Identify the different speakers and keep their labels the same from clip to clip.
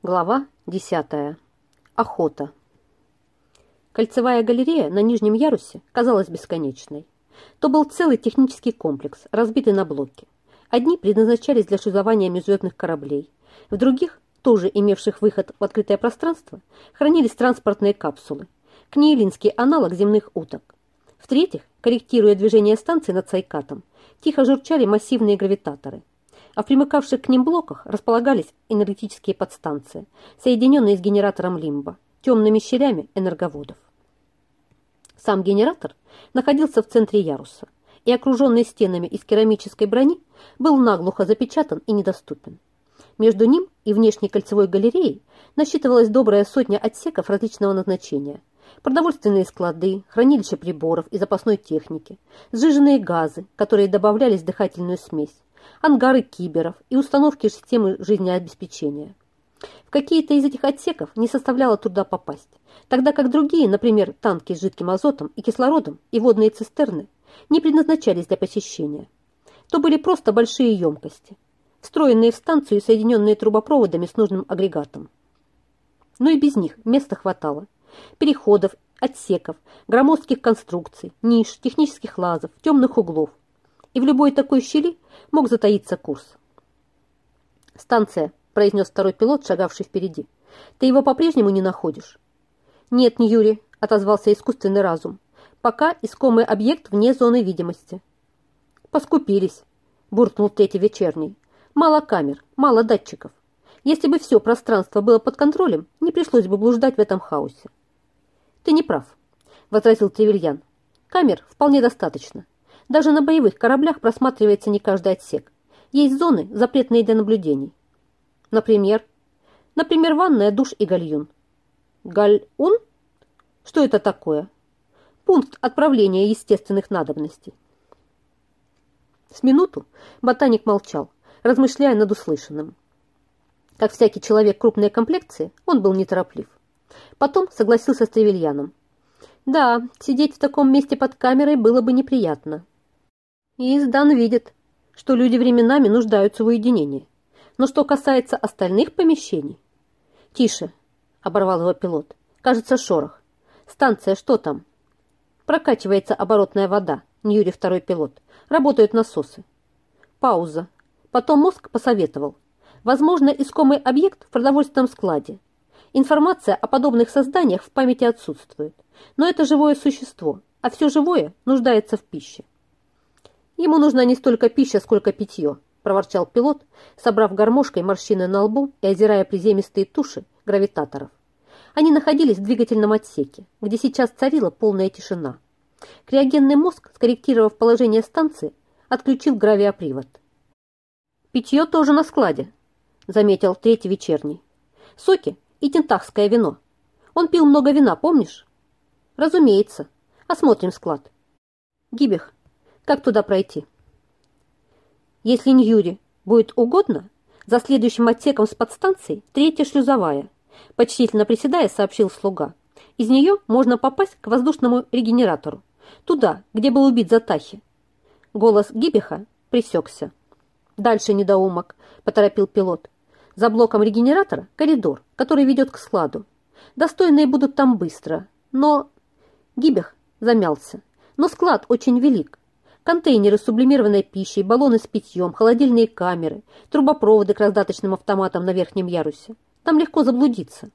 Speaker 1: Глава 10. Охота. Кольцевая галерея на нижнем ярусе казалась бесконечной. То был целый технический комплекс, разбитый на блоки. Одни предназначались для шлюзования межзвездных кораблей, в других, тоже имевших выход в открытое пространство, хранились транспортные капсулы, книелинский аналог земных уток. В-третьих, корректируя движение станции над Сайкатом, тихо журчали массивные гравитаторы – а в примыкавших к ним блоках располагались энергетические подстанции, соединенные с генератором лимба, темными щелями энерговодов. Сам генератор находился в центре яруса и, окруженный стенами из керамической брони, был наглухо запечатан и недоступен. Между ним и внешней кольцевой галереей насчитывалась добрая сотня отсеков различного назначения. Продовольственные склады, хранилища приборов и запасной техники, сжиженные газы, которые добавлялись в дыхательную смесь, ангары киберов и установки системы жизнеобеспечения. В какие-то из этих отсеков не составляло труда попасть, тогда как другие, например, танки с жидким азотом и кислородом и водные цистерны, не предназначались для посещения. То были просто большие емкости, встроенные в станцию и соединенные трубопроводами с нужным агрегатом. Но и без них места хватало. Переходов, отсеков, громоздких конструкций, ниш, технических лазов, темных углов. И в любой такой щели мог затаиться курс. «Станция», – произнес второй пилот, шагавший впереди. «Ты его по-прежнему не находишь?» «Нет, не Юрий», – отозвался искусственный разум. «Пока искомый объект вне зоны видимости». «Поскупились», – буркнул третий вечерний. «Мало камер, мало датчиков. Если бы все пространство было под контролем, не пришлось бы блуждать в этом хаосе». «Ты не прав», – возразил Тревельян. «Камер вполне достаточно. Даже на боевых кораблях просматривается не каждый отсек. Есть зоны, запретные для наблюдений. Например? Например, ванная, душ и гальюн. Гальюн? Что это такое? Пункт отправления естественных надобностей. С минуту ботаник молчал, размышляя над услышанным. Как всякий человек крупной комплекции, он был нетороплив. Потом согласился с Тревельяном. Да, сидеть в таком месте под камерой было бы неприятно. И Издан видит, что люди временами нуждаются в уединении. Но что касается остальных помещений... Тише, оборвал его пилот. Кажется, шорох. Станция, что там? Прокачивается оборотная вода, Ньюри второй пилот. Работают насосы. Пауза. Потом мозг посоветовал. Возможно, искомый объект в продовольственном складе. Информация о подобных созданиях в памяти отсутствует. Но это живое существо, а все живое нуждается в пище. Ему нужна не столько пища, сколько питье, проворчал пилот, собрав гармошкой морщины на лбу и озирая приземистые туши гравитаторов. Они находились в двигательном отсеке, где сейчас царила полная тишина. Криогенный мозг, скорректировав положение станции, отключил гравиопривод. «Питье тоже на складе», — заметил третий вечерний. «Соки и тентахское вино. Он пил много вина, помнишь?» «Разумеется. Осмотрим склад». «Гибех, как туда пройти? Если Ньюри будет угодно, за следующим отсеком с подстанцией третья шлюзовая, почтительно приседая, сообщил слуга. Из нее можно попасть к воздушному регенератору, туда, где был убит Затахи. Голос Гибиха пресекся. «Дальше, недоумок», – поторопил пилот. «За блоком регенератора коридор, который ведет к складу. Достойные будут там быстро, но...» Гибих замялся. «Но склад очень велик. Контейнеры с сублимированной пищей, баллоны с питьем, холодильные камеры, трубопроводы к раздаточным автоматам на верхнем ярусе. Там легко заблудиться.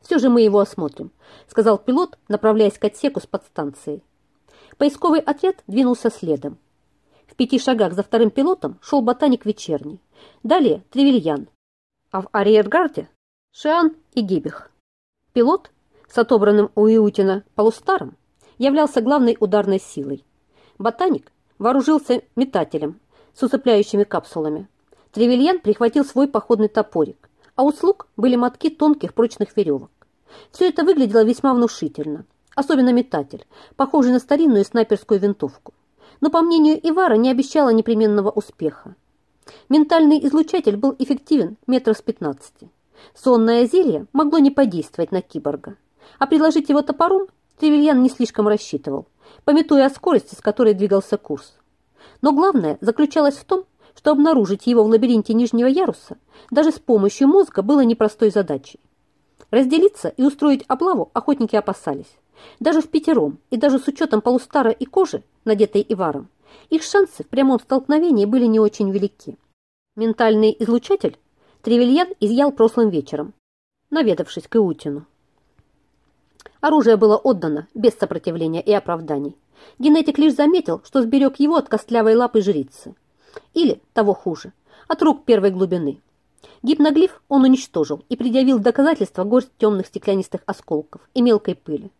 Speaker 1: «Все же мы его осмотрим», — сказал пилот, направляясь к отсеку с подстанцией. Поисковый отряд двинулся следом. В пяти шагах за вторым пилотом шел ботаник вечерний. Далее Тревельян. А в арьергарде — Шиан и Гибих. Пилот с отобранным у Иутина полустаром являлся главной ударной силой. Ботаник вооружился метателем с усыпляющими капсулами. Тревельян прихватил свой походный топорик, а у слуг были мотки тонких прочных веревок. Все это выглядело весьма внушительно, особенно метатель, похожий на старинную снайперскую винтовку. Но, по мнению Ивара, не обещало непременного успеха. Ментальный излучатель был эффективен метров с 15. Сонное зелье могло не подействовать на киборга, а приложить его топором Тревельян не слишком рассчитывал пометуя о скорости, с которой двигался курс. Но главное заключалось в том, что обнаружить его в лабиринте нижнего яруса даже с помощью мозга было непростой задачей. Разделиться и устроить облаву охотники опасались. Даже в пятером и даже с учетом полустара и кожи, надетой Иваром, их шансы в прямом столкновении были не очень велики. Ментальный излучатель Тревельян изъял прошлым вечером, наведавшись к Иутину. Оружие было отдано без сопротивления и оправданий. Генетик лишь заметил, что сберег его от костлявой лапы жрицы. Или, того хуже, от рук первой глубины. Гипноглиф он уничтожил и предъявил доказательства горсть темных стеклянистых осколков и мелкой пыли.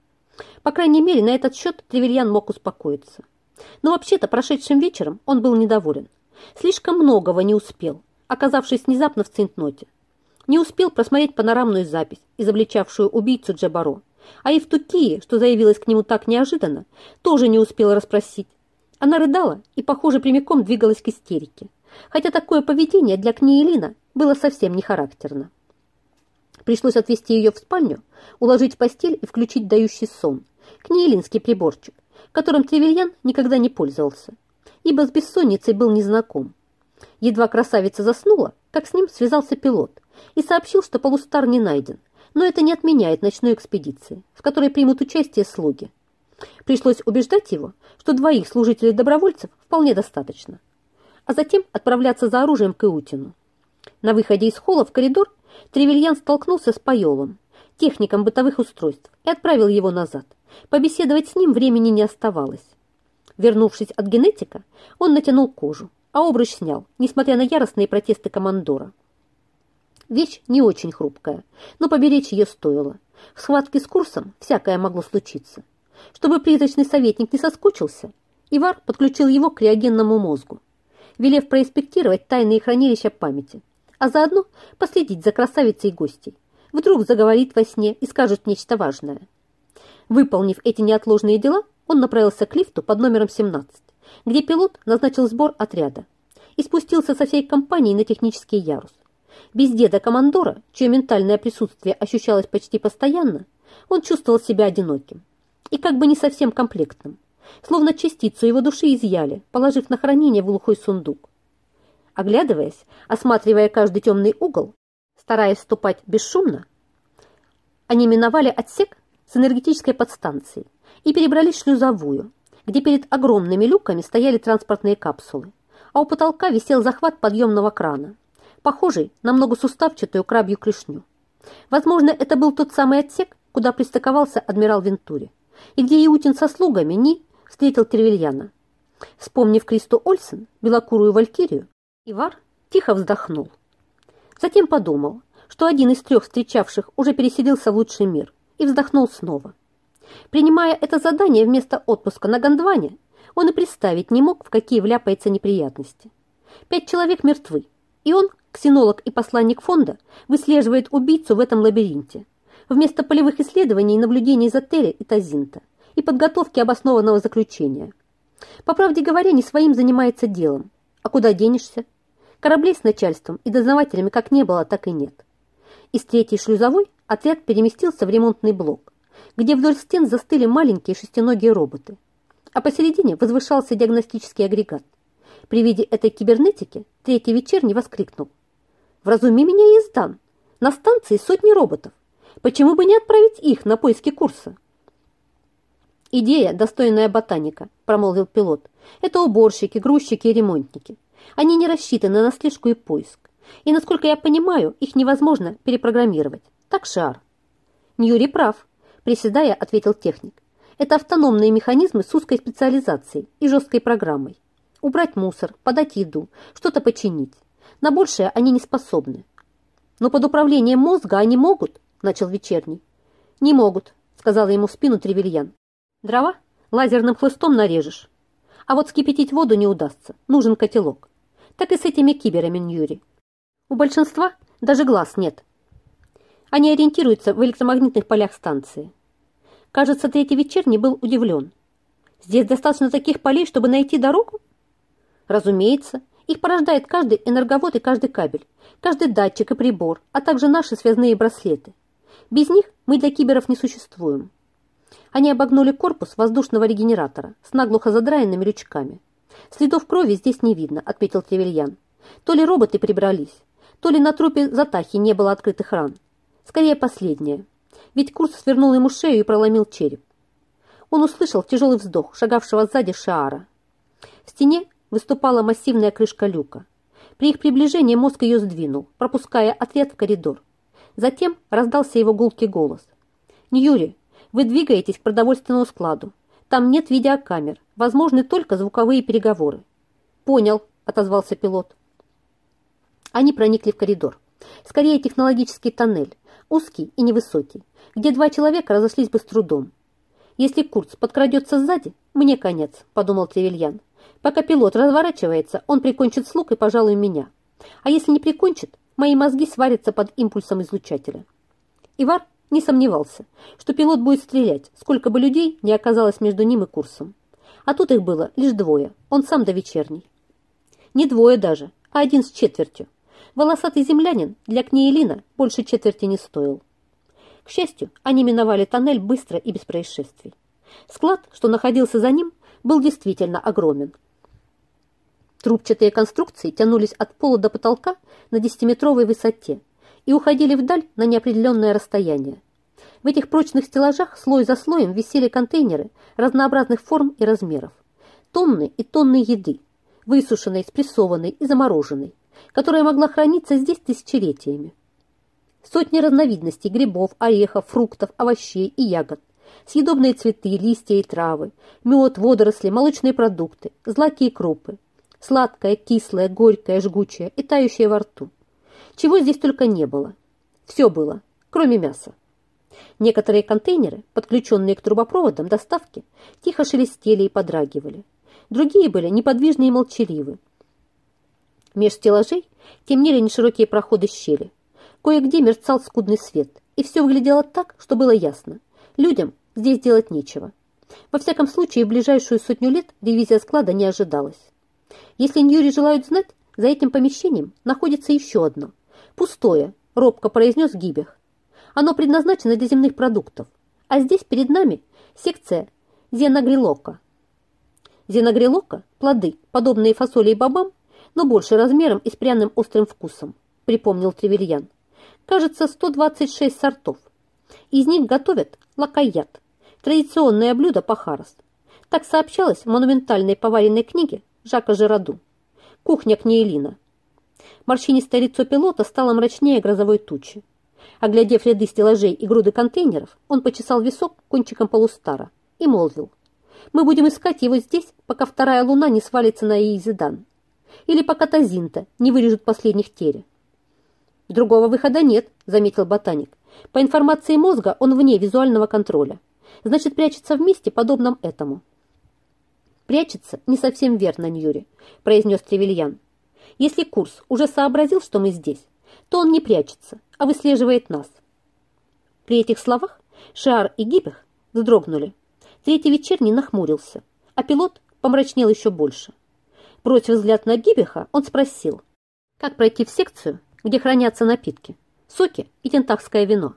Speaker 1: По крайней мере, на этот счет Тревельян мог успокоиться. Но вообще-то прошедшим вечером он был недоволен. Слишком многого не успел, оказавшись внезапно в цинтноте. Не успел просмотреть панорамную запись, изобличавшую убийцу Джабаро. А Тукии, что заявилась к нему так неожиданно, тоже не успела расспросить. Она рыдала и, похоже, прямиком двигалась к истерике. Хотя такое поведение для Книелина было совсем не характерно. Пришлось отвезти ее в спальню, уложить в постель и включить дающий сон. Книелинский приборчик, которым Тревельян никогда не пользовался, ибо с бессонницей был незнаком. Едва красавица заснула, как с ним связался пилот и сообщил, что полустар не найден, но это не отменяет ночной экспедиции, в которой примут участие слуги. Пришлось убеждать его, что двоих служителей-добровольцев вполне достаточно, а затем отправляться за оружием к Иутину. На выходе из холла в коридор Тревельян столкнулся с Пайолом, техником бытовых устройств, и отправил его назад. Побеседовать с ним времени не оставалось. Вернувшись от генетика, он натянул кожу, а обруч снял, несмотря на яростные протесты командора. Вещь не очень хрупкая, но поберечь ее стоило. В схватке с курсом всякое могло случиться. Чтобы призрачный советник не соскучился, Ивар подключил его к криогенному мозгу, велев проинспектировать тайные хранилища памяти, а заодно последить за красавицей гостей. Вдруг заговорит во сне и скажет нечто важное. Выполнив эти неотложные дела, он направился к лифту под номером 17, где пилот назначил сбор отряда и спустился со всей компанией на технический ярус. Без деда-командора, чье ментальное присутствие ощущалось почти постоянно, он чувствовал себя одиноким и как бы не совсем комплектным, словно частицу его души изъяли, положив на хранение в глухой сундук. Оглядываясь, осматривая каждый темный угол, стараясь ступать бесшумно, они миновали отсек с энергетической подстанцией и перебрались в шлюзовую, где перед огромными люками стояли транспортные капсулы, а у потолка висел захват подъемного крана – похожий на многосуставчатую крабью клешню. Возможно, это был тот самый отсек, куда пристыковался адмирал Вентури, и где Иутин со слугами Ни встретил Тревельяна. Вспомнив Кристу Ольсен, белокурую валькирию, Ивар тихо вздохнул. Затем подумал, что один из трех встречавших уже переселился в лучший мир, и вздохнул снова. Принимая это задание вместо отпуска на Гондване, он и представить не мог, в какие вляпается неприятности. Пять человек мертвы, и он, ксенолог и посланник фонда, выслеживает убийцу в этом лабиринте. Вместо полевых исследований и наблюдений за Терри и Тазинта и подготовки обоснованного заключения. По правде говоря, не своим занимается делом. А куда денешься? Кораблей с начальством и дознавателями как не было, так и нет. Из третьей шлюзовой отряд переместился в ремонтный блок, где вдоль стен застыли маленькие шестиногие роботы, а посередине возвышался диагностический агрегат. При виде этой кибернетики третий вечерний воскликнул. «Вразуми меня, Ездан! На станции сотни роботов. Почему бы не отправить их на поиски курса?» «Идея, достойная ботаника», – промолвил пилот. «Это уборщики, грузчики и ремонтники. Они не рассчитаны на слежку и поиск. И, насколько я понимаю, их невозможно перепрограммировать. Так шар». «Ньюри прав», – приседая, ответил техник. «Это автономные механизмы с узкой специализацией и жесткой программой. Убрать мусор, подать еду, что-то починить. На большее они не способны. Но под управлением мозга они могут, начал вечерний. Не могут, сказала ему в спину Тревельян. Дрова лазерным хлыстом нарежешь. А вот скипятить воду не удастся, нужен котелок. Так и с этими киберами, Ньюри. У большинства даже глаз нет. Они ориентируются в электромагнитных полях станции. Кажется, третий вечерний был удивлен. Здесь достаточно таких полей, чтобы найти дорогу? Разумеется, их порождает каждый энерговод и каждый кабель, каждый датчик и прибор, а также наши связные браслеты. Без них мы для киберов не существуем. Они обогнули корпус воздушного регенератора с наглухо задраенными рючками. «Следов крови здесь не видно», — отметил Тревельян. То ли роботы прибрались, то ли на трупе Затахи не было открытых ран. Скорее последнее. Ведь Курс свернул ему шею и проломил череп. Он услышал тяжелый вздох шагавшего сзади Шаара. В стене выступала массивная крышка люка. При их приближении мозг ее сдвинул, пропуская отряд в коридор. Затем раздался его гулкий голос. «Ньюри, вы двигаетесь к продовольственному складу. Там нет видеокамер, возможны только звуковые переговоры». «Понял», — отозвался пилот. Они проникли в коридор. Скорее технологический тоннель, узкий и невысокий, где два человека разошлись бы с трудом. «Если Курц подкрадется сзади, мне конец», — подумал Тревельян. «Пока пилот разворачивается, он прикончит слуг и, пожалуй, меня. А если не прикончит, мои мозги сварятся под импульсом излучателя». Ивар не сомневался, что пилот будет стрелять, сколько бы людей не оказалось между ним и Курсом. А тут их было лишь двое, он сам до вечерней. Не двое даже, а один с четвертью. Волосатый землянин для Книелина больше четверти не стоил. К счастью, они миновали тоннель быстро и без происшествий. Склад, что находился за ним, был действительно огромен. Трубчатые конструкции тянулись от пола до потолка на десятиметровой высоте и уходили вдаль на неопределенное расстояние. В этих прочных стеллажах слой за слоем висели контейнеры разнообразных форм и размеров. Тонны и тонны еды, высушенной, спрессованной и замороженной, которая могла храниться здесь тысячелетиями. Сотни разновидностей грибов, орехов, фруктов, овощей и ягод. Съедобные цветы, листья и травы, мед, водоросли, молочные продукты, злаки и крупы. Сладкое, кислое, горькое, жгучее и тающее во рту. Чего здесь только не было. Все было, кроме мяса. Некоторые контейнеры, подключенные к трубопроводам доставки, тихо шелестели и подрагивали. Другие были неподвижны и молчаливы. Меж стеллажей темнели неширокие проходы щели. Кое-где мерцал скудный свет, и все выглядело так, что было ясно. Людям здесь делать нечего. Во всяком случае, в ближайшую сотню лет ревизия склада не ожидалась. Если Ньюри желают знать, за этим помещением находится еще одно. Пустое, робко произнес Гибех. Оно предназначено для земных продуктов. А здесь перед нами секция зеногрилока. Зеногрилока – плоды, подобные фасоли и бобам, но больше размером и с пряным острым вкусом, припомнил Тревельян кажется, 126 сортов. Из них готовят лакаят, традиционное блюдо пахарос. Так сообщалось в монументальной поваренной книге Жака Жираду. Кухня Кнеелина. Морщинистое лицо пилота стало мрачнее грозовой тучи. Оглядев ряды стеллажей и груды контейнеров, он почесал висок кончиком полустара и молвил. «Мы будем искать его здесь, пока вторая луна не свалится на Иезидан. Или пока Тазинта не вырежут последних теря. Другого выхода нет, заметил ботаник. По информации мозга он вне визуального контроля. Значит, прячется в месте, подобном этому. Прячется не совсем верно, Ньюри, произнес Тревельян. Если курс уже сообразил, что мы здесь, то он не прячется, а выслеживает нас. При этих словах Шар и Гибех вздрогнули. Третий вечерний нахмурился, а пилот помрачнел еще больше. Бросив взгляд на Гибеха, он спросил, как пройти в секцию, где хранятся напитки, соки и тентахское вино.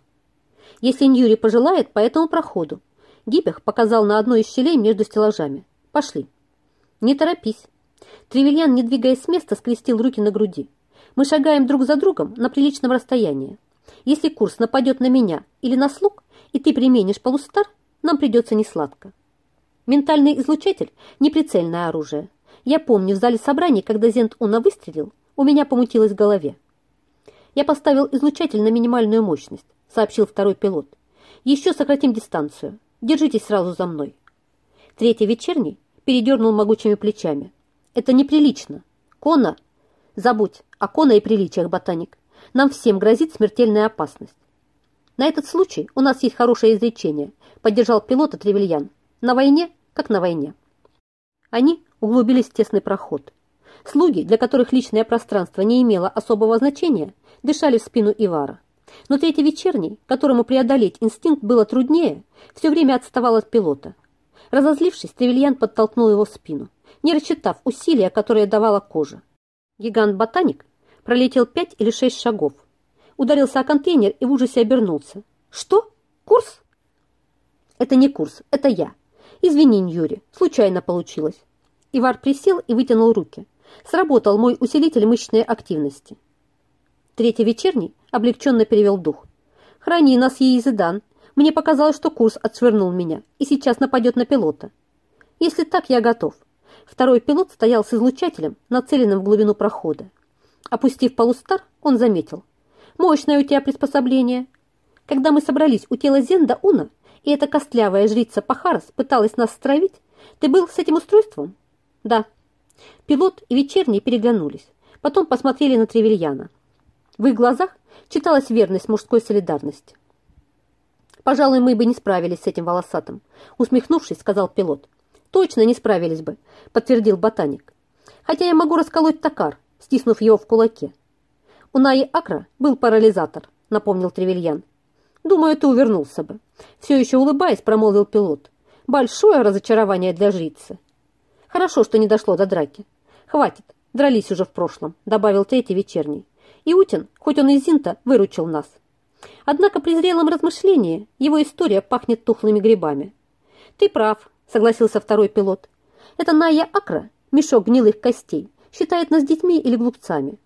Speaker 1: Если Ньюри пожелает, по этому проходу. Гипех показал на одной из щелей между стеллажами. Пошли. Не торопись. Тревельян, не двигаясь с места, скрестил руки на груди. Мы шагаем друг за другом на приличном расстоянии. Если курс нападет на меня или на слуг, и ты применишь полустар, нам придется несладко. Ментальный излучатель – неприцельное оружие. Я помню, в зале собраний, когда Зент Уна выстрелил, у меня помутилось в голове. «Я поставил излучатель на минимальную мощность», — сообщил второй пилот. «Еще сократим дистанцию. Держитесь сразу за мной». Третий вечерний передернул могучими плечами. «Это неприлично. Кона...» «Забудь о Кона и приличиях, ботаник. Нам всем грозит смертельная опасность». «На этот случай у нас есть хорошее изречение», — поддержал пилота Тревельян. «На войне, как на войне». Они углубились в тесный проход. Слуги, для которых личное пространство не имело особого значения, дышали в спину Ивара. Но третий вечерний, которому преодолеть инстинкт было труднее, все время отставал от пилота. Разозлившись, Тревельян подтолкнул его в спину, не рассчитав усилия, которые давала кожа. Гигант-ботаник пролетел пять или шесть шагов, ударился о контейнер и в ужасе обернулся. «Что? Курс?» «Это не курс, это я. Извини, Юри, случайно получилось». Ивар присел и вытянул руки. Сработал мой усилитель мышечной активности. Третий вечерний облегченно перевел дух. «Храни нас, Езидан. Мне показалось, что курс отшвырнул меня и сейчас нападет на пилота. Если так, я готов». Второй пилот стоял с излучателем, нацеленным в глубину прохода. Опустив полустар, он заметил. «Мощное у тебя приспособление. Когда мы собрались у тела Зенда Уна, и эта костлявая жрица Пахарас пыталась нас стравить, ты был с этим устройством?» «Да». Пилот и вечерний переглянулись. Потом посмотрели на Тревельяна. В их глазах читалась верность мужской солидарности. «Пожалуй, мы бы не справились с этим волосатым», усмехнувшись, сказал пилот. «Точно не справились бы», подтвердил ботаник. «Хотя я могу расколоть токар, стиснув его в кулаке». «У Наи Акра был парализатор», напомнил Тревельян. «Думаю, ты увернулся бы». Все еще улыбаясь, промолвил пилот. «Большое разочарование для жрицы». «Хорошо, что не дошло до драки. Хватит, дрались уже в прошлом», добавил третий вечерний. Иутин, хоть он из Зинта, выручил нас. Однако при зрелом размышлении его история пахнет тухлыми грибами. «Ты прав», — согласился второй пилот. «Это Ная Акра, мешок гнилых костей, считает нас детьми или глупцами.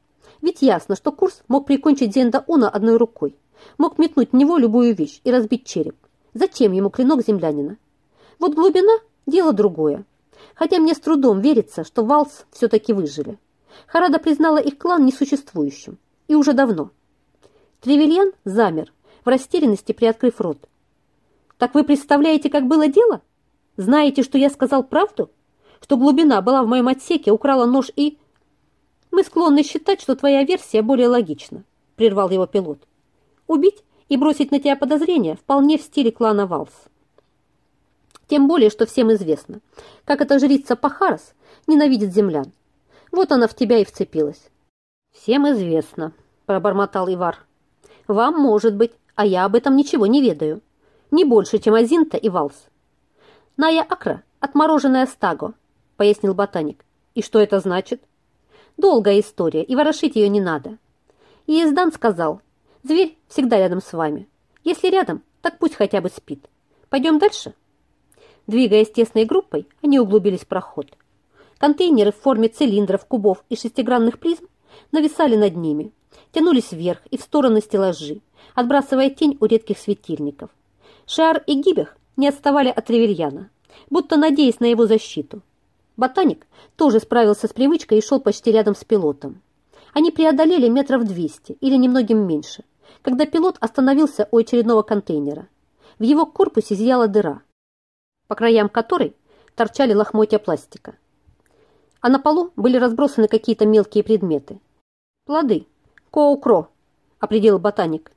Speaker 1: Ведь ясно, что курс мог прикончить Зенда Уна одной рукой, мог метнуть в него любую вещь и разбить череп. Зачем ему клинок землянина? Вот глубина – дело другое. Хотя мне с трудом верится, что Валс все-таки выжили. Харада признала их клан несуществующим. И уже давно. Тревельян замер, в растерянности приоткрыв рот. «Так вы представляете, как было дело? Знаете, что я сказал правду? Что глубина была в моем отсеке, украла нож и...» «Мы склонны считать, что твоя версия более логична», — прервал его пилот. «Убить и бросить на тебя подозрения вполне в стиле клана Валс. Тем более, что всем известно, как эта жрица Пахарас ненавидит землян. Вот она в тебя и вцепилась. «Всем известно», — пробормотал Ивар. «Вам, может быть, а я об этом ничего не ведаю. Не больше, чем Азинта и Валс». «Ная Акра — отмороженная стаго», — пояснил ботаник. «И что это значит?» «Долгая история, и ворошить ее не надо». И Издан сказал, «Зверь всегда рядом с вами. Если рядом, так пусть хотя бы спит. Пойдем дальше?» Двигаясь тесной группой, они углубились в проход. Контейнеры в форме цилиндров, кубов и шестигранных призм нависали над ними, тянулись вверх и в стороны стеллажи, отбрасывая тень у редких светильников. Шар и Гибех не отставали от Ревельяна, будто надеясь на его защиту. Ботаник тоже справился с привычкой и шел почти рядом с пилотом. Они преодолели метров двести или немногим меньше, когда пилот остановился у очередного контейнера. В его корпусе зияла дыра, по краям которой торчали лохмотья пластика. А на полу были разбросаны какие-то мелкие предметы. Плоды. Коукро, определил ботаник.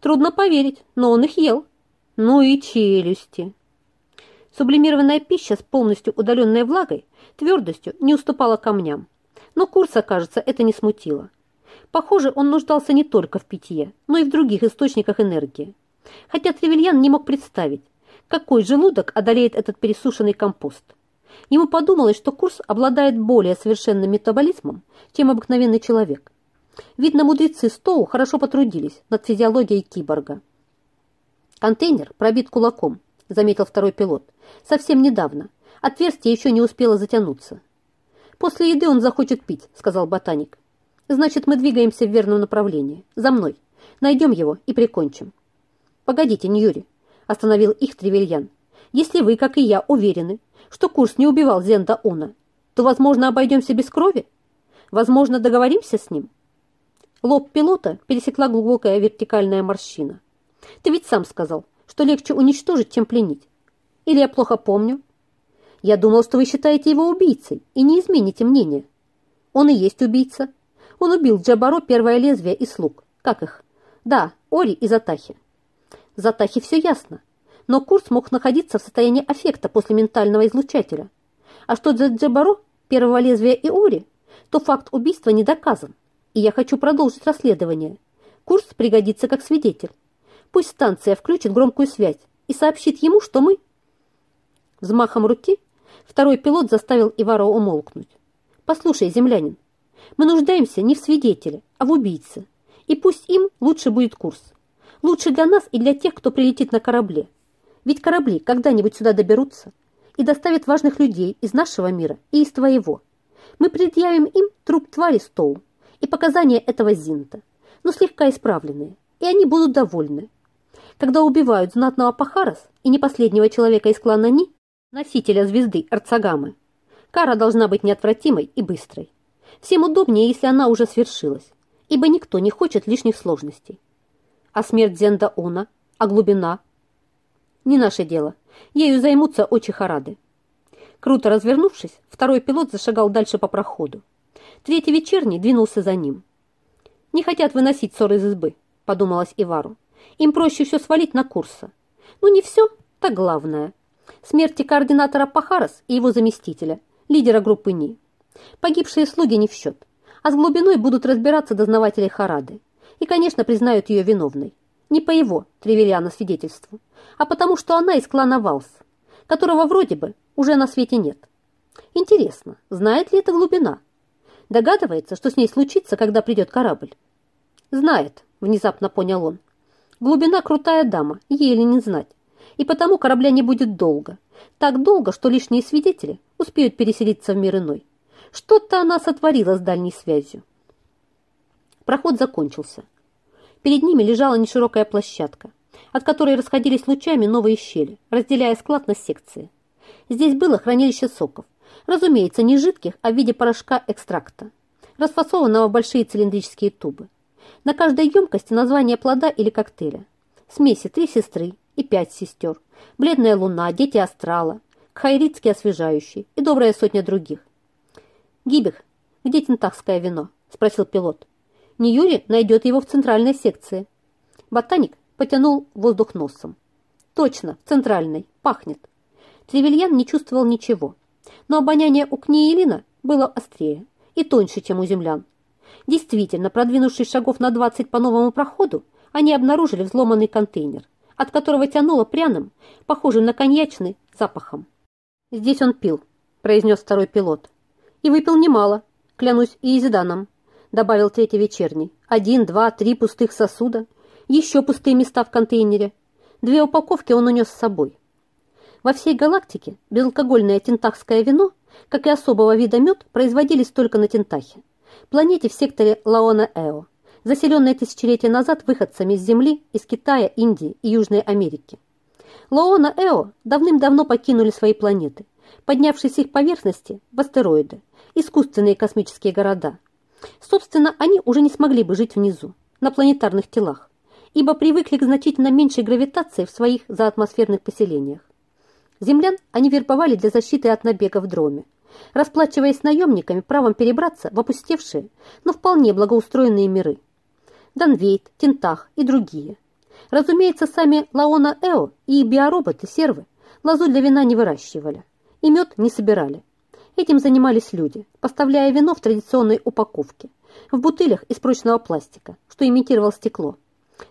Speaker 1: Трудно поверить, но он их ел. Ну и челюсти. Сублимированная пища с полностью удаленной влагой твердостью не уступала камням. Но Курса, кажется, это не смутило. Похоже, он нуждался не только в питье, но и в других источниках энергии. Хотя Тревельян не мог представить, какой желудок одолеет этот пересушенный компост. Ему подумалось, что Курс обладает более совершенным метаболизмом, чем обыкновенный человек. Видно, мудрецы Стоу хорошо потрудились над физиологией киборга. «Контейнер пробит кулаком», — заметил второй пилот. «Совсем недавно. Отверстие еще не успело затянуться». «После еды он захочет пить», — сказал ботаник. «Значит, мы двигаемся в верном направлении. За мной. Найдем его и прикончим». «Погодите, Ньюри», — остановил их Тревельян. «Если вы, как и я, уверены, что курс не убивал Зенда Уна, то, возможно, обойдемся без крови? Возможно, договоримся с ним?» Лоб пилота пересекла глубокая вертикальная морщина. «Ты ведь сам сказал, что легче уничтожить, чем пленить. Или я плохо помню?» «Я думал, что вы считаете его убийцей и не измените мнение. Он и есть убийца. Он убил Джабаро первое лезвие и слуг. Как их? Да, Ори и Затахи. Затахи все ясно. Но Курс мог находиться в состоянии аффекта после ментального излучателя. А что за Джабаро, первого лезвия и Ори, то факт убийства не доказан и я хочу продолжить расследование. Курс пригодится как свидетель. Пусть станция включит громкую связь и сообщит ему, что мы...» Взмахом руки второй пилот заставил Ивара умолкнуть. «Послушай, землянин, мы нуждаемся не в свидетеле, а в убийце. И пусть им лучше будет курс. Лучше для нас и для тех, кто прилетит на корабле. Ведь корабли когда-нибудь сюда доберутся и доставят важных людей из нашего мира и из твоего. Мы предъявим им труп твари Стоу и показания этого Зинта, но слегка исправленные, и они будут довольны. Когда убивают знатного Пахарас и не последнего человека из клана Ни, носителя звезды Арцагамы, кара должна быть неотвратимой и быстрой. Всем удобнее, если она уже свершилась, ибо никто не хочет лишних сложностей. А смерть Зенда Она, а глубина? Не наше дело. Ею займутся очи Харады. Круто развернувшись, второй пилот зашагал дальше по проходу. Третий вечерний двинулся за ним. «Не хотят выносить ссоры из избы», — подумалось Ивару. «Им проще все свалить на курса. Ну не все, так главное. Смерти координатора Пахарас и его заместителя, лидера группы НИ. Погибшие слуги не в счет, а с глубиной будут разбираться дознаватели Харады. И, конечно, признают ее виновной. Не по его, Тревельяна, свидетельству, а потому что она из клана Валс, которого вроде бы уже на свете нет. Интересно, знает ли это глубина? Догадывается, что с ней случится, когда придет корабль? Знает, внезапно понял он. Глубина крутая дама, еле не знать. И потому корабля не будет долго. Так долго, что лишние свидетели успеют переселиться в мир иной. Что-то она сотворила с дальней связью. Проход закончился. Перед ними лежала неширокая площадка, от которой расходились лучами новые щели, разделяя склад на секции. Здесь было хранилище соков. Разумеется, не жидких, а в виде порошка экстракта, расфасованного в большие цилиндрические тубы. На каждой емкости название плода или коктейля. Смеси «Три сестры» и «Пять сестер», «Бледная луна», «Дети астрала», «Кхайритский освежающий» и добрая сотня других. «Гибих, где тентахское вино?» – спросил пилот. «Ньюри найдет его в центральной секции». Ботаник потянул воздух носом. «Точно, в центральной. Пахнет». Тревельян не чувствовал ничего, но обоняние у Книелина было острее и тоньше, чем у землян. Действительно, продвинувшись шагов на 20 по новому проходу, они обнаружили взломанный контейнер, от которого тянуло пряным, похожим на коньячный, запахом. «Здесь он пил», – произнес второй пилот. «И выпил немало, клянусь и Изиданом», – добавил третий вечерний. «Один, два, три пустых сосуда, еще пустые места в контейнере. Две упаковки он унес с собой. Во всей галактике безалкогольное тентахское вино, как и особого вида мед, производились только на Тентахе, планете в секторе Лаона-Эо, заселенной тысячелетия назад выходцами с Земли, из Китая, Индии и Южной Америки. Лаона-Эо давным-давно покинули свои планеты, поднявшись с их поверхности в астероиды, искусственные космические города. Собственно, они уже не смогли бы жить внизу, на планетарных телах, ибо привыкли к значительно меньшей гравитации в своих заатмосферных поселениях. Землян они вербовали для защиты от набега в дроме, расплачиваясь наемниками правом перебраться в опустевшие, но вполне благоустроенные миры. Данвейт, Тентах и другие. Разумеется, сами Лаона Эо и биороботы-сервы лозу для вина не выращивали и мед не собирали. Этим занимались люди, поставляя вино в традиционной упаковке, в бутылях из прочного пластика, что имитировал стекло.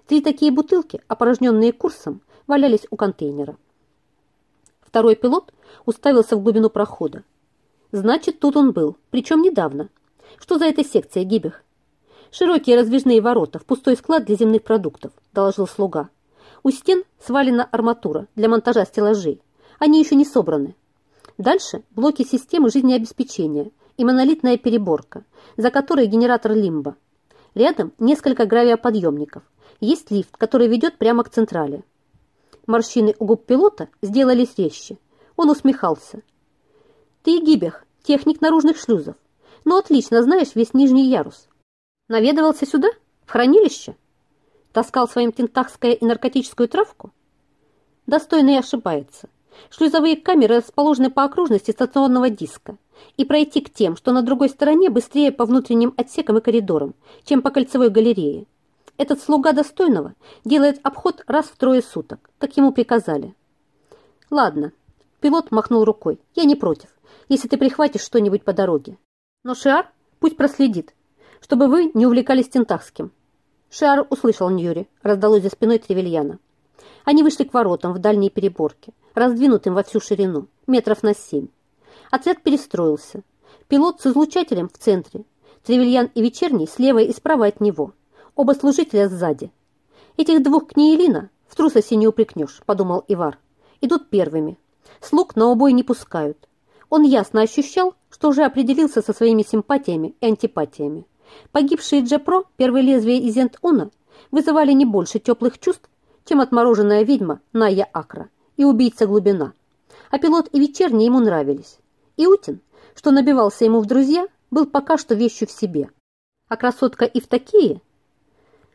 Speaker 1: Три такие бутылки, опорожненные курсом, валялись у контейнера. Второй пилот уставился в глубину прохода. Значит, тут он был, причем недавно. Что за эта секция, Гибих? Широкие раздвижные ворота в пустой склад для земных продуктов, доложил слуга. У стен свалена арматура для монтажа стеллажей. Они еще не собраны. Дальше блоки системы жизнеобеспечения и монолитная переборка, за которой генератор лимба. Рядом несколько гравиоподъемников. Есть лифт, который ведет прямо к централи. Морщины у губ пилота сделались резче. Он усмехался. «Ты, Гибех, техник наружных шлюзов, но отлично знаешь весь нижний ярус. Наведывался сюда, в хранилище? Таскал своим тентахская и наркотическую травку?» Достойный ошибается. Шлюзовые камеры расположены по окружности стационного диска, и пройти к тем, что на другой стороне, быстрее по внутренним отсекам и коридорам, чем по кольцевой галерее. Этот слуга достойного делает обход раз в трое суток, как ему приказали. Ладно, пилот махнул рукой. Я не против, если ты прихватишь что-нибудь по дороге. Но Шиар пусть проследит, чтобы вы не увлекались тентахским. Шиар услышал Ньюри, раздалось за спиной Тревельяна. Они вышли к воротам в дальней переборке, раздвинутым во всю ширину, метров на семь. Отряд перестроился. Пилот с излучателем в центре, Тревельян и Вечерний слева и справа от него – оба служителя сзади. Этих двух книелина в трусосе не упрекнешь, подумал Ивар. Идут первыми. Слуг на убой не пускают. Он ясно ощущал, что уже определился со своими симпатиями и антипатиями. Погибшие Джепро, первые лезвия из Зент-Уна, вызывали не больше теплых чувств, чем отмороженная ведьма Ная Акра и убийца Глубина. А пилот и вечерний ему нравились. И Утин, что набивался ему в друзья, был пока что вещью в себе. А красотка и в такие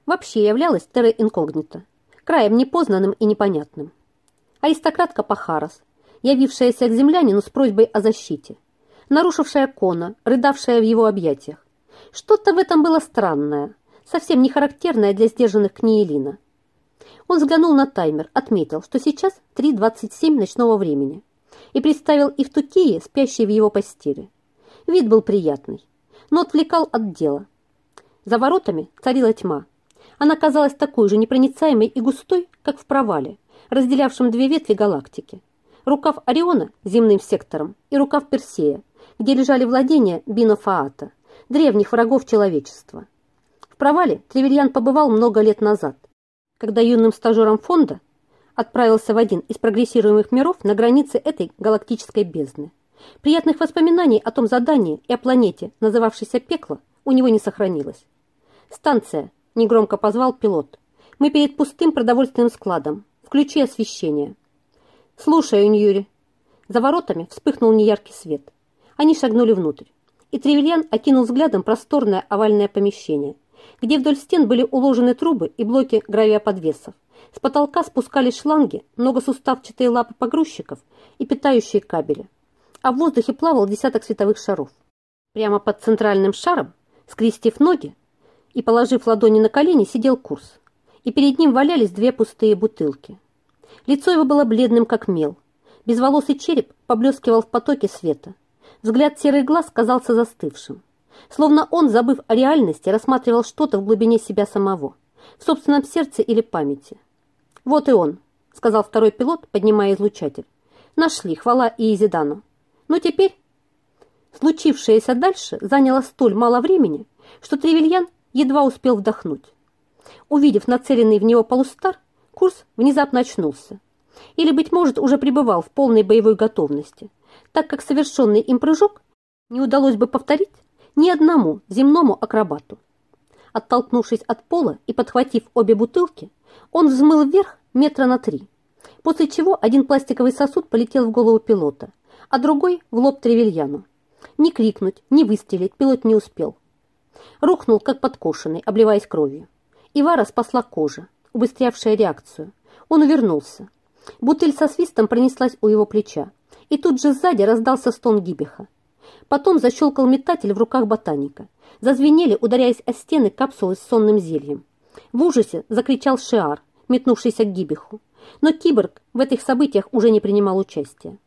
Speaker 1: вообще являлась терра инкогнито, краем непознанным и непонятным. Аристократка Пахарас, явившаяся к землянину с просьбой о защите, нарушившая Кона, рыдавшая в его объятиях. Что-то в этом было странное, совсем не характерное для сдержанных Книелина. Он взглянул на таймер, отметил, что сейчас 3.27 ночного времени, и представил и в Тукии, спящей в его постели. Вид был приятный, но отвлекал от дела. За воротами царила тьма. Она казалась такой же непроницаемой и густой, как в провале, разделявшем две ветви галактики. Рукав Ориона земным сектором и рукав Персея, где лежали владения Бинофаата, древних врагов человечества. В провале Тревельян побывал много лет назад, когда юным стажером фонда отправился в один из прогрессируемых миров на границе этой галактической бездны. Приятных воспоминаний о том задании и о планете, называвшейся Пекло, у него не сохранилось. «Станция», – негромко позвал пилот. «Мы перед пустым продовольственным складом. Включи освещение». «Слушаю, Ньюри». За воротами вспыхнул неяркий свет. Они шагнули внутрь, и Тревельян окинул взглядом просторное овальное помещение, где вдоль стен были уложены трубы и блоки гравиоподвесов. С потолка спускались шланги, многосуставчатые лапы погрузчиков и питающие кабели. А в воздухе плавал десяток световых шаров. Прямо под центральным шаром, скрестив ноги и положив ладони на колени, сидел курс. И перед ним валялись две пустые бутылки. Лицо его было бледным, как мел. Безволосый череп поблескивал в потоке света. Взгляд серых глаз казался застывшим. Словно он, забыв о реальности, рассматривал что-то в глубине себя самого, в собственном сердце или памяти. «Вот и он», — сказал второй пилот, поднимая излучатель. «Нашли, хвала и Изидану. Но теперь...» Случившееся дальше заняло столь мало времени, что Тревельян едва успел вдохнуть. Увидев нацеленный в него полустар, курс внезапно очнулся. Или, быть может, уже пребывал в полной боевой готовности, так как совершенный им прыжок не удалось бы повторить ни одному земному акробату. Оттолкнувшись от пола и подхватив обе бутылки, он взмыл вверх метра на три, после чего один пластиковый сосуд полетел в голову пилота, а другой в лоб Тревельяну. Ни крикнуть, ни выстрелить пилот не успел. Рухнул, как подкошенный, обливаясь кровью. Ивара спасла кожа, убыстрявшая реакцию. Он увернулся. Бутыль со свистом пронеслась у его плеча, и тут же сзади раздался стон Гибиха. Потом защелкал метатель в руках ботаника. Зазвенели, ударяясь о стены капсулы с сонным зельем. В ужасе закричал Шиар, метнувшийся к Гибиху. Но киборг в этих событиях уже не принимал участия.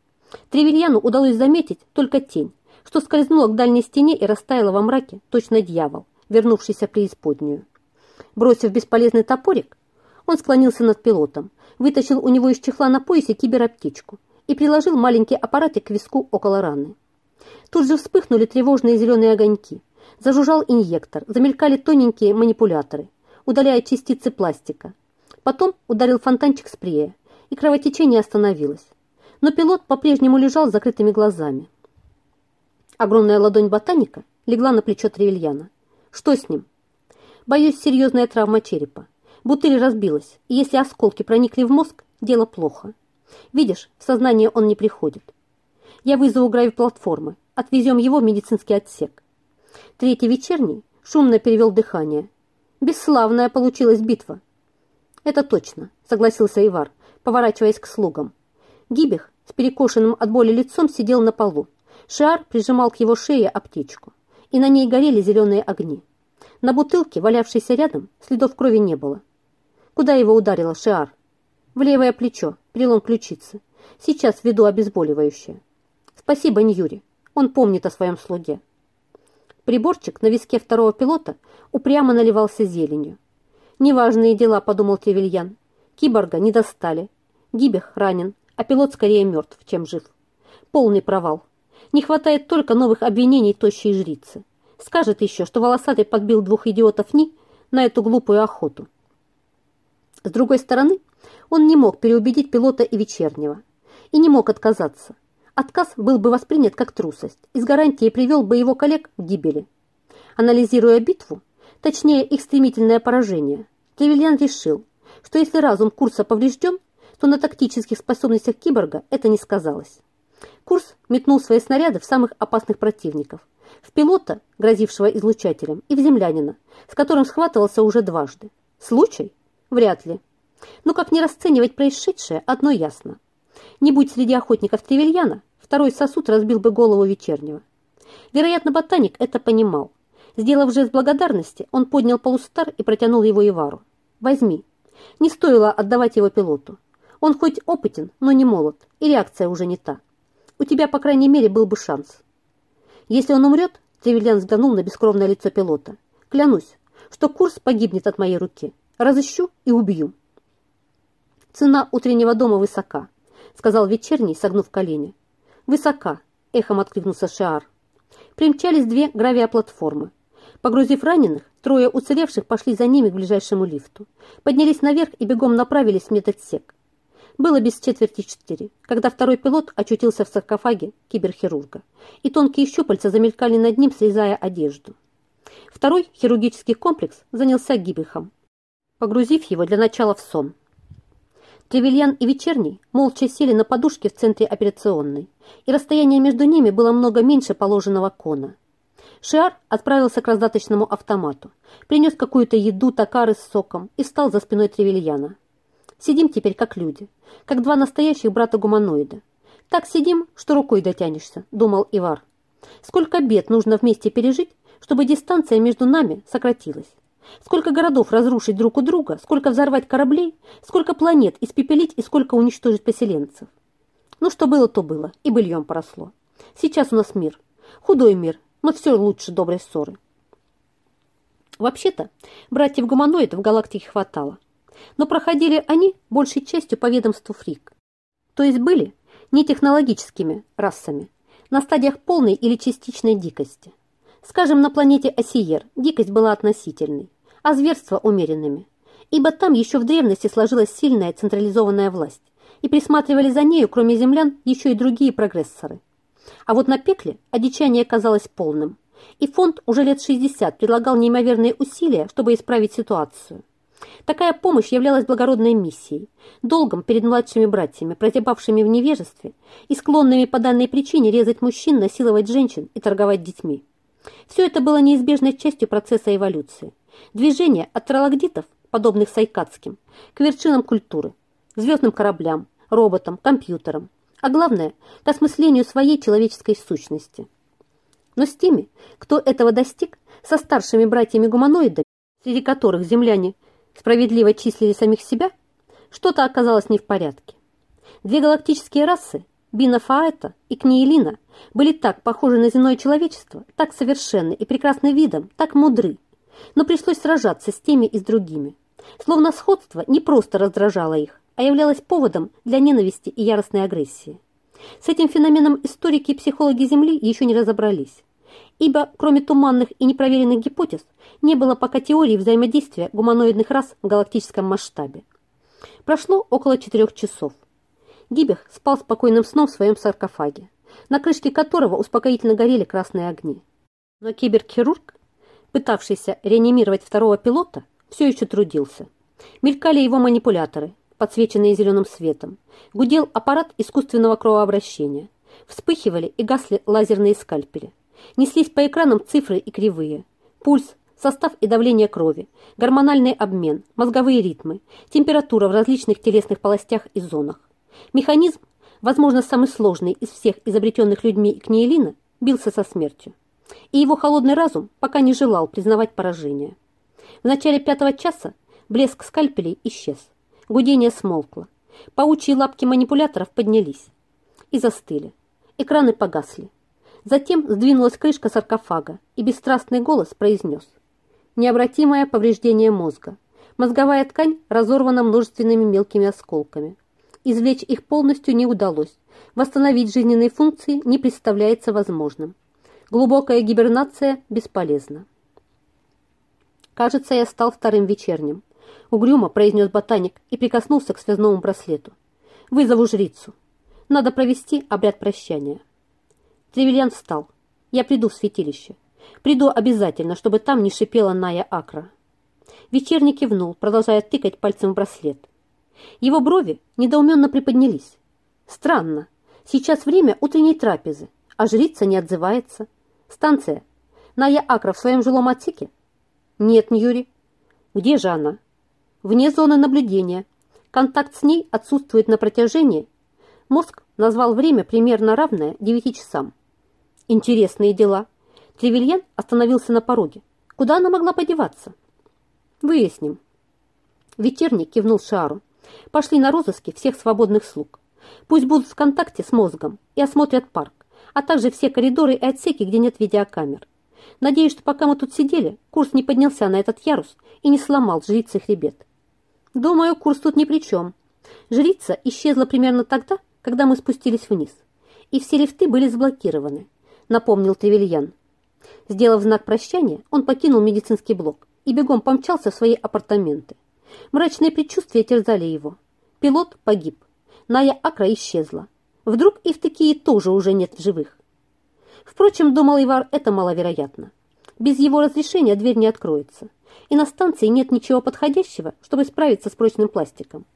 Speaker 1: Тревельяну удалось заметить только тень, что скользнула к дальней стене и растаяла во мраке, точно дьявол, вернувшийся преисподнюю. Бросив бесполезный топорик, он склонился над пилотом, вытащил у него из чехла на поясе кибераптечку и приложил маленький аппаратик к виску около раны. Тут же вспыхнули тревожные зеленые огоньки. Зажужжал инъектор, замелькали тоненькие манипуляторы, удаляя частицы пластика. Потом ударил фонтанчик спрея, и кровотечение остановилось. Но пилот по-прежнему лежал с закрытыми глазами. Огромная ладонь ботаника легла на плечо Тревельяна. Что с ним? Боюсь, серьезная травма черепа. Бутыль разбилась, и если осколки проникли в мозг, дело плохо. Видишь, в сознание он не приходит. Я вызову гравиплатформы, отвезем его в медицинский отсек. Третий вечерний шумно перевел дыхание. Бесславная получилась битва. Это точно, согласился Ивар, поворачиваясь к слугам. Гибих с перекошенным от боли лицом сидел на полу. Шиар прижимал к его шее аптечку, и на ней горели зеленые огни. На бутылке, валявшейся рядом, следов крови не было. Куда его ударила Шиар? В левое плечо, перелом ключицы. Сейчас введу обезболивающее. Спасибо, Ньюри. Он помнит о своем слуге. Приборчик на виске второго пилота упрямо наливался зеленью. «Неважные дела», — подумал Тревельян. «Киборга не достали. Гибех ранен, а пилот скорее мертв, чем жив. Полный провал. Не хватает только новых обвинений тощей жрицы. Скажет еще, что волосатый подбил двух идиотов Ни на эту глупую охоту». С другой стороны, он не мог переубедить пилота и вечернего. И не мог отказаться. Отказ был бы воспринят как трусость и с гарантией привел бы его коллег к гибели. Анализируя битву, точнее их стремительное поражение, Тревельян решил, что если разум курса поврежден, то на тактических способностях киборга это не сказалось. Курс метнул свои снаряды в самых опасных противников. В пилота, грозившего излучателем, и в землянина, с которым схватывался уже дважды. Случай? Вряд ли. Но как не расценивать происшедшее, одно ясно. Не будь среди охотников Тревельяна, второй сосуд разбил бы голову вечернего. Вероятно, ботаник это понимал. Сделав жест благодарности, он поднял полустар и протянул его Ивару. «Возьми». Не стоило отдавать его пилоту. Он хоть опытен, но не молод, и реакция уже не та. У тебя, по крайней мере, был бы шанс. Если он умрет, Тревельян взглянул на бескровное лицо пилота. Клянусь, что курс погибнет от моей руки. Разыщу и убью. Цена утреннего дома высока, сказал вечерний, согнув колени. Высока, эхом откликнулся Шиар. Примчались две гравиоплатформы. Погрузив раненых, трое уцелевших пошли за ними к ближайшему лифту. Поднялись наверх и бегом направились в медотсек. Было без четверти четыре, когда второй пилот очутился в саркофаге киберхирурга, и тонкие щупальца замелькали над ним, срезая одежду. Второй хирургический комплекс занялся Гибихом, погрузив его для начала в сон. Тревельян и Вечерний молча сели на подушке в центре операционной, и расстояние между ними было много меньше положенного кона. Шиар отправился к раздаточному автомату, принес какую-то еду, токары с соком и встал за спиной Тревельяна. Сидим теперь как люди, как два настоящих брата-гуманоида. Так сидим, что рукой дотянешься, думал Ивар. Сколько бед нужно вместе пережить, чтобы дистанция между нами сократилась. Сколько городов разрушить друг у друга, сколько взорвать кораблей, сколько планет испепелить и сколько уничтожить поселенцев. Ну, что было, то было, и быльем поросло. Сейчас у нас мир. Худой мир, но все лучше доброй ссоры. Вообще-то, братьев-гуманоидов в галактике хватало но проходили они большей частью по ведомству ФРИК. То есть были не технологическими расами, на стадиях полной или частичной дикости. Скажем, на планете Осиер дикость была относительной, а зверства умеренными, ибо там еще в древности сложилась сильная централизованная власть, и присматривали за нею, кроме землян, еще и другие прогрессоры. А вот на пекле одичание казалось полным, и фонд уже лет 60 прилагал неимоверные усилия, чтобы исправить ситуацию. Такая помощь являлась благородной миссией, долгом перед младшими братьями, прозябавшими в невежестве и склонными по данной причине резать мужчин, насиловать женщин и торговать детьми. Все это было неизбежной частью процесса эволюции. Движение от тралагдитов, подобных сайкадским, к вершинам культуры, звездным кораблям, роботам, компьютерам, а главное, к осмыслению своей человеческой сущности. Но с теми, кто этого достиг, со старшими братьями-гуманоидами, среди которых земляне – справедливо числили самих себя, что-то оказалось не в порядке. Две галактические расы, Бина Фаэта и Книелина, были так похожи на земное человечество, так совершенны и прекрасны видом, так мудры, но пришлось сражаться с теми и с другими. Словно сходство не просто раздражало их, а являлось поводом для ненависти и яростной агрессии. С этим феноменом историки и психологи Земли еще не разобрались ибо кроме туманных и непроверенных гипотез не было пока теории взаимодействия гуманоидных рас в галактическом масштабе. Прошло около четырех часов. Гибех спал спокойным сном в своем саркофаге, на крышке которого успокоительно горели красные огни. Но киберхирург, пытавшийся реанимировать второго пилота, все еще трудился. Мелькали его манипуляторы, подсвеченные зеленым светом. Гудел аппарат искусственного кровообращения. Вспыхивали и гасли лазерные скальпели. Неслись по экранам цифры и кривые. Пульс, состав и давление крови, гормональный обмен, мозговые ритмы, температура в различных телесных полостях и зонах. Механизм, возможно, самый сложный из всех изобретенных людьми Книелина, бился со смертью. И его холодный разум пока не желал признавать поражение. В начале пятого часа блеск скальпелей исчез. Гудение смолкло. Паучьи лапки манипуляторов поднялись и застыли. Экраны погасли. Затем сдвинулась крышка саркофага, и бесстрастный голос произнес. Необратимое повреждение мозга. Мозговая ткань разорвана множественными мелкими осколками. Извлечь их полностью не удалось. Восстановить жизненные функции не представляется возможным. Глубокая гибернация бесполезна. «Кажется, я стал вторым вечерним», — угрюмо произнес ботаник и прикоснулся к связному браслету. «Вызову жрицу». Надо провести обряд прощания. Тревельян встал. Я приду в святилище. Приду обязательно, чтобы там не шипела Ная Акра. Вечерний кивнул, продолжая тыкать пальцем в браслет. Его брови недоуменно приподнялись. Странно. Сейчас время утренней трапезы, а жрица не отзывается. Станция. Ная Акра в своем жилом отсеке? Нет, Ньюри. Где же она? Вне зоны наблюдения. Контакт с ней отсутствует на протяжении. Мозг назвал время примерно равное 9 часам. Интересные дела. Тревельян остановился на пороге. Куда она могла подеваться? Выясним. Вечерник кивнул Шару. Пошли на розыски всех свободных слуг. Пусть будут в контакте с мозгом и осмотрят парк, а также все коридоры и отсеки, где нет видеокамер. Надеюсь, что пока мы тут сидели, курс не поднялся на этот ярус и не сломал жрицы хребет. Думаю, курс тут ни при чем. Жрица исчезла примерно тогда, когда мы спустились вниз, и все лифты были заблокированы, напомнил Тревельян. Сделав знак прощания, он покинул медицинский блок и бегом помчался в свои апартаменты. Мрачные предчувствия терзали его. Пилот погиб. Ная Акра исчезла. Вдруг и в такие тоже уже нет в живых. Впрочем, думал Ивар, это маловероятно. Без его разрешения дверь не откроется. И на станции нет ничего подходящего, чтобы справиться с прочным пластиком.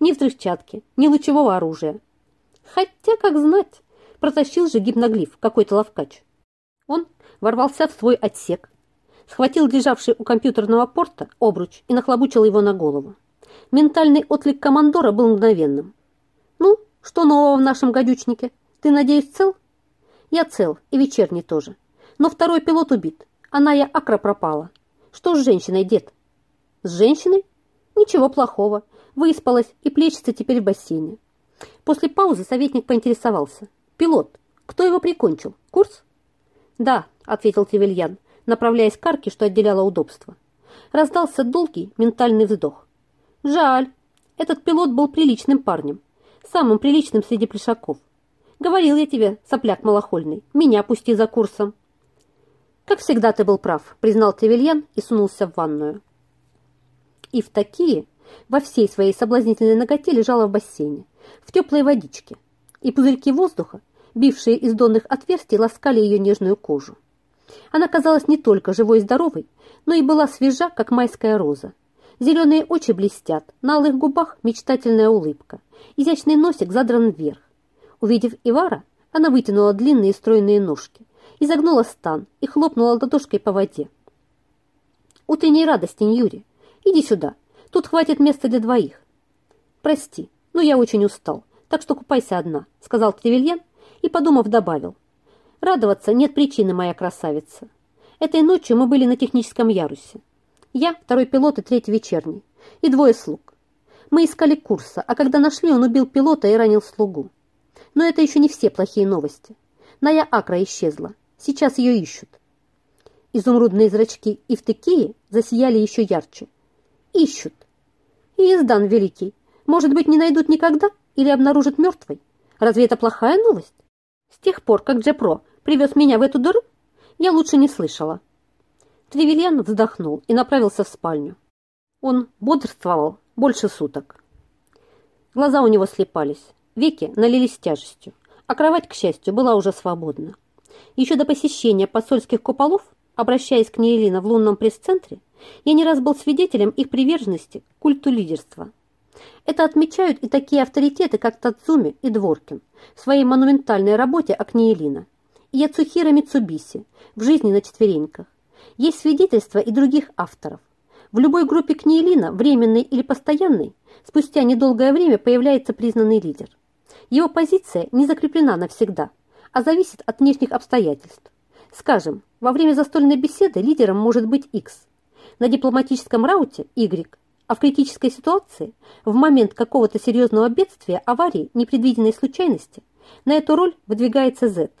Speaker 1: Ни взрывчатки, ни лучевого оружия. Хотя, как знать, протащил же гипноглиф какой-то ловкач. Он ворвался в свой отсек, схватил лежавший у компьютерного порта обруч и нахлобучил его на голову. Ментальный отлик командора был мгновенным. «Ну, что нового в нашем гадючнике? Ты, надеюсь, цел?» «Я цел, и вечерний тоже. Но второй пилот убит, она я Акра пропала. Что с женщиной, дед?» «С женщиной? Ничего плохого. Выспалась и плечется теперь в бассейне». После паузы советник поинтересовался. «Пилот, кто его прикончил? Курс?» «Да», — ответил Тревельян, направляясь к арке, что отделяло удобство. Раздался долгий ментальный вздох. Жаль, этот пилот был приличным парнем, самым приличным среди плешаков. Говорил я тебе, сопляк малохольный, меня пусти за курсом. Как всегда ты был прав, признал Тревельян и сунулся в ванную. И в такие во всей своей соблазнительной ноготе лежала в бассейне, в теплой водичке, и пузырьки воздуха, бившие из донных отверстий, ласкали ее нежную кожу. Она казалась не только живой и здоровой, но и была свежа, как майская роза. Зеленые очи блестят, на алых губах мечтательная улыбка, изящный носик задран вверх. Увидев Ивара, она вытянула длинные стройные ножки, изогнула стан и хлопнула ладошкой по воде. «Утренней радости, Ньюри! Иди сюда, тут хватит места для двоих». «Прости, но я очень устал, так что купайся одна», — сказал Тревельян и, подумав, добавил — Радоваться нет причины, моя красавица. Этой ночью мы были на техническом ярусе. Я, второй пилот и третий вечерний, и двое слуг. Мы искали курса, а когда нашли, он убил пилота и ранил слугу. Но это еще не все плохие новости. Ная Акра исчезла. Сейчас ее ищут. Изумрудные зрачки Ивтыкии засияли еще ярче. Ищут. И издан великий. Может быть, не найдут никогда или обнаружат мертвой? Разве это плохая новость? С тех пор, как Джепро привез меня в эту дыру, я лучше не слышала. Тревельян вздохнул и направился в спальню. Он бодрствовал больше суток. Глаза у него слепались, веки налились тяжестью, а кровать, к счастью, была уже свободна. Еще до посещения посольских куполов, обращаясь к Нейлина в лунном пресс-центре, я не раз был свидетелем их приверженности к культу лидерства. Это отмечают и такие авторитеты, как Тадзуми и Дворкин в своей монументальной работе «Акниелина» и Яцухира Мицубиси в «Жизни на четвереньках». Есть свидетельства и других авторов. В любой группе Книелина, временной или постоянной, спустя недолгое время появляется признанный лидер. Его позиция не закреплена навсегда, а зависит от внешних обстоятельств. Скажем, во время застольной беседы лидером может быть X, на дипломатическом рауте – Y, а в критической ситуации, в момент какого-то серьезного бедствия, аварии, непредвиденной случайности, на эту роль выдвигается Z –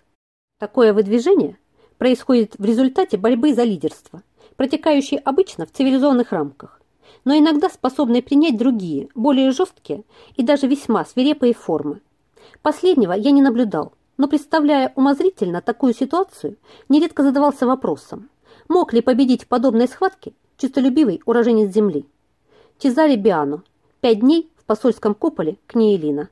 Speaker 1: Такое выдвижение происходит в результате борьбы за лидерство, протекающей обычно в цивилизованных рамках, но иногда способной принять другие, более жесткие и даже весьма свирепые формы. Последнего я не наблюдал, но представляя умозрительно такую ситуацию, нередко задавался вопросом, мог ли победить в подобной схватке чистолюбивый уроженец земли. Чезаре Биано. Пять дней в посольском куполе Книелина.